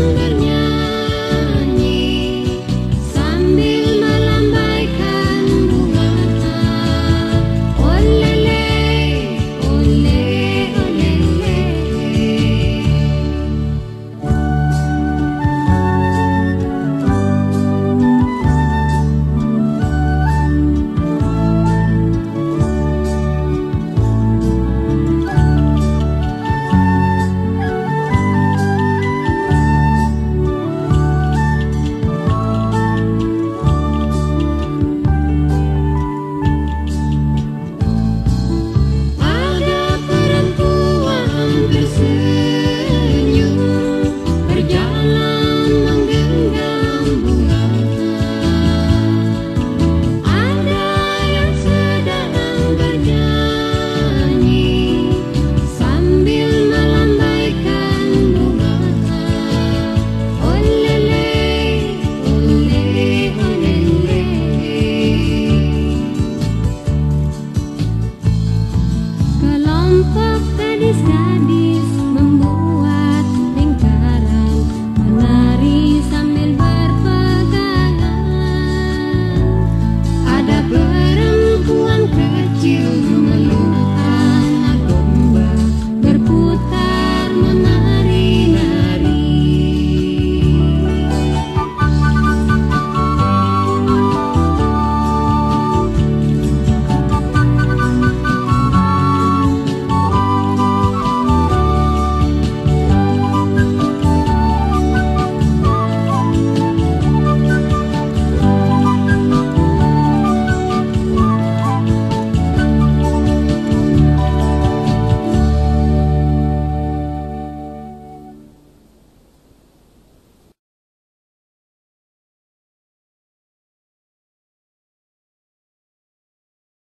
you. Tampak gadis-gadis